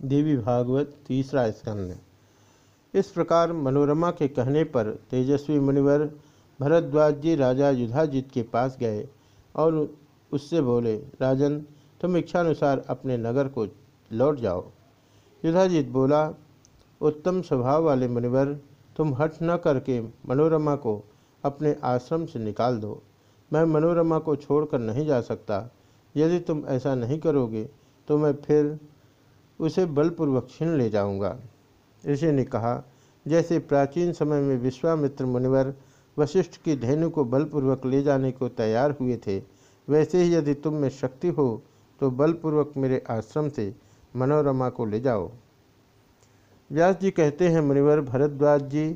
देवी भागवत तीसरा स्कंद। इस प्रकार मनोरमा के कहने पर तेजस्वी मुनिवर भरद्वाज जी राजा युधाजित के पास गए और उससे बोले, राजन, तुम इच्छानुसार अपने नगर को लौट जाओ। युधाजित बोला, उत्तम स्वभाव वाले मुनिवर, तुम हट न करके मनोरमा को अपने आश्रम से निकाल दो। मैं मनोरमा को छोड़कर नहीं जा सकता। यदि तुम ऐसा नहीं करोगे तो मैं फिर उसे बलपूर्वक छीन ले जाऊँगा। ऋषि ने कहा, जैसे प्राचीन समय में विश्वामित्र मुनिवर वशिष्ठ की धेनु को बलपूर्वक ले जाने को तैयार हुए थे, वैसे ही यदि तुम में शक्ति हो तो बलपूर्वक मेरे आश्रम से मनोरमा को ले जाओ। व्यास जी कहते हैं, मुनिवर भरद्वाज जी,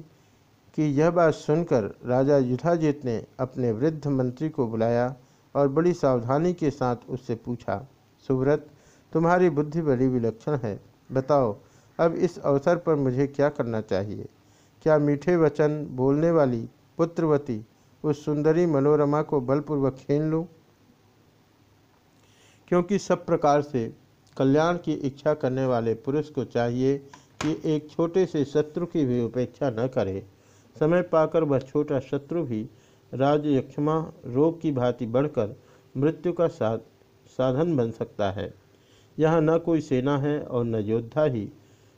की यह बात सुनकर राजा युधाजित ने अपने वृद्ध मंत्री को बुलाया और बड़ी सावधानी के साथ उससे पूछा, सुव्रत तुम्हारी बुद्धि बड़ी विलक्षण है। बताओ, अब इस अवसर पर मुझे क्या करना चाहिए? क्या मीठे वचन बोलने वाली पुत्रवती उस सुंदरी मनोरमा को बलपूर्वक छीन लूँ? क्योंकि सब प्रकार से कल्याण की इच्छा करने वाले पुरुष को चाहिए कि एक छोटे से शत्रु की भी उपेक्षा न करे। समय पाकर वह छोटा शत्रु भी राजयक्षमा रोग की भांति बढ़कर मृत्यु का साधन बन सकता है। यहाँ न कोई सेना है और न योद्धा ही,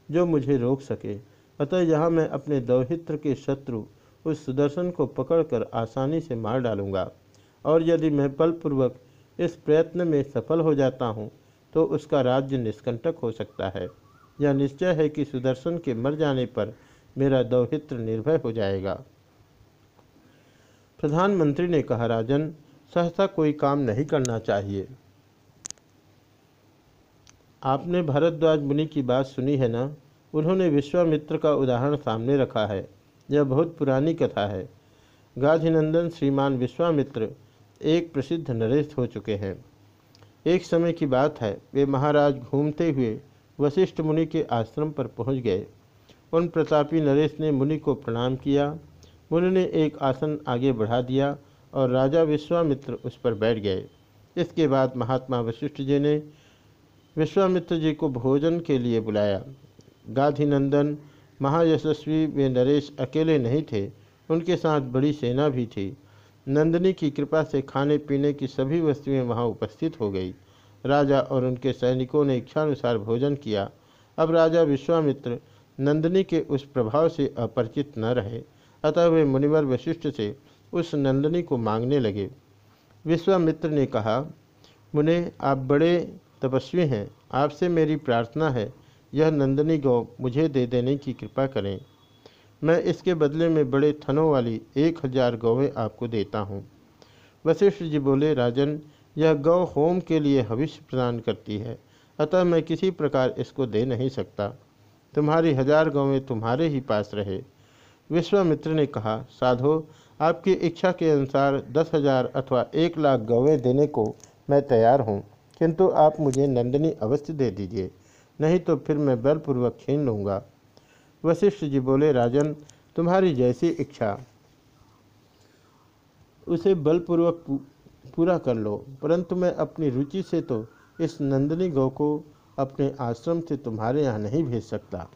जो मुझे रोक सके। अतः यहाँ मैं अपने दौहित्र के शत्रु उस सुदर्शन को पकड़कर आसानी से मार डालूँगा। और यदि मैं बलपूर्वक इस प्रयत्न में सफल हो जाता हूँ तो उसका राज्य निष्कंटक हो सकता है। यह निश्चय है कि सुदर्शन के मर जाने पर मेरा दौहित्र निर्भय हो जाएगा। प्रधानमंत्री ने कहा, राजन, सहसा कोई काम नहीं करना चाहिए। आपने भारद्वाज मुनि की बात सुनी है ना? उन्होंने विश्वामित्र का उदाहरण सामने रखा है। यह बहुत पुरानी कथा है। गाधीनंदन श्रीमान विश्वामित्र एक प्रसिद्ध नरेश हो चुके हैं। एक समय की बात है, वे महाराज घूमते हुए वशिष्ठ मुनि के आश्रम पर पहुँच गए। उन प्रतापी नरेश ने मुनि को प्रणाम किया। मुनि ने एक आसन आगे बढ़ा दिया और राजा विश्वामित्र उस पर बैठ गए। इसके बाद महात्मा वशिष्ठ जी ने विश्वामित्र जी को भोजन के लिए बुलाया। गाधीनंदन महायशस्वी वे नरेश अकेले नहीं थे, उनके साथ बड़ी सेना भी थी। नंदनी की कृपा से खाने पीने की सभी वस्तुएँ वहाँ उपस्थित हो गई। राजा और उनके सैनिकों ने इच्छानुसार भोजन किया। अब राजा विश्वामित्र नंदनी के उस प्रभाव से अपरिचित न रहे, अतः वे मुनिवर वशिष्ठ से उस नंदनी को मांगने लगे। विश्वामित्र ने कहा, मुने, आप बड़े तपस्वी हैं। आपसे मेरी प्रार्थना है, यह नंदनी गौ मुझे दे देने की कृपा करें। मैं इसके बदले में बड़े थनों वाली एक हज़ार गौवें आपको देता हूँ। वशिष्ठ जी बोले, राजन, यह गौ होम के लिए भविष्य प्रदान करती है, अतः मैं किसी प्रकार इसको दे नहीं सकता। तुम्हारी हज़ार गौवें तुम्हारे ही पास रहे। विश्वामित्र ने कहा, साधो, आपकी इच्छा के अनुसार दस हज़ार अथवा एक लाख गौवें देने को मैं तैयार हूँ। किंतु आप मुझे नंदिनी अवश्य दे दीजिए, नहीं तो फिर मैं बलपूर्वक छीन लूँगा। वशिष्ठ जी बोले, राजन, तुम्हारी जैसी इच्छा। उसे बलपूर्वक पूरा कर लो, परंतु मैं अपनी रुचि से तो इस नंदनी गौ को अपने आश्रम से तुम्हारे यहाँ नहीं भेज सकता।